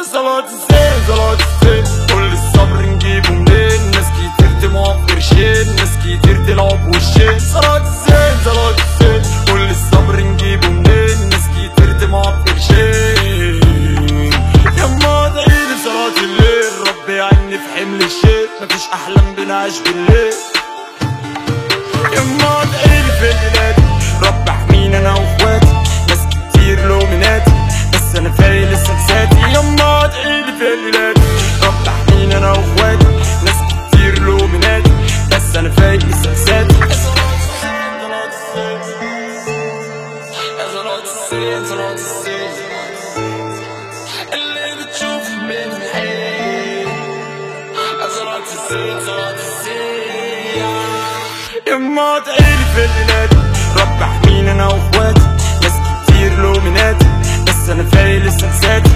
صلاة الزين صلاة الزين كل الصبر نجيبه منين؟ ناس كتير دموع في قرشين ناس كتير تلعب وشين. صلاة الزين صلاة الزين كل الصبر نجيبه منين؟ ناس كتير دموع في قرشين يما ادعيلي صلاة الليل ربي يعيني في حمل الشيء. مفيش أحلام بنعيش بالليل. يما ادعيلي الزين صلاة الزين اللي بتشوف من يا صلاة الزين صلاة الزين يما ادعيلي في الليلات رب احمينا أنا واخواتي ناس كتير لومناتي بس أنا فايق لسه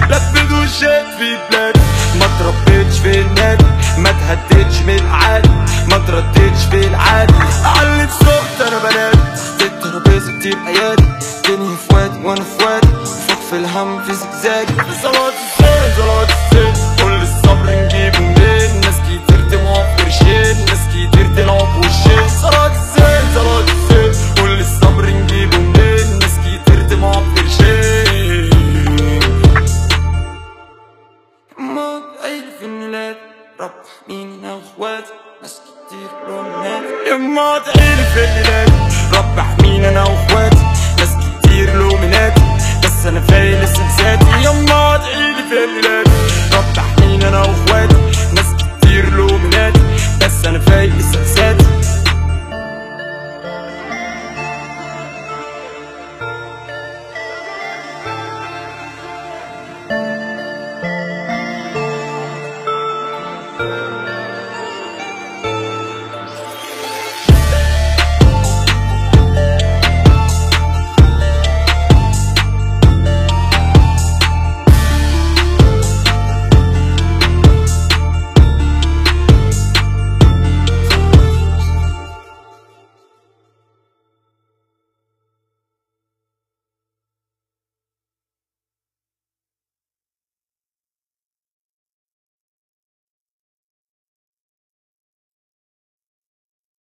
لفت وشات في بلادي ما تربيتش في النادي ما تهديتش من العادي ما ترديتش في العادي علت صوت أنا بنادي تحت الترابيزه كتير ايادي الدنيا في وادي وأنا في وادي فوق في الهم في زجزاجي صلاة الزين صلاة الزين كل الصبر نجيبه منين؟ ناس كتير دموع في قرشين ناس كتير تلعب وشين. صلاة الزين صلاة الزين كل الصبر نجيبه منين؟ ناس كتير دموع في قرشين ما بعيد في النلات رب احمينا واخواتي ناس كتير لومنات يما ادعيلي في الليلات رب احمينا أنا واخواتي أنا فايل لسه مصدق يما تقلي في بلادي رب احميني أنا وأخواتي.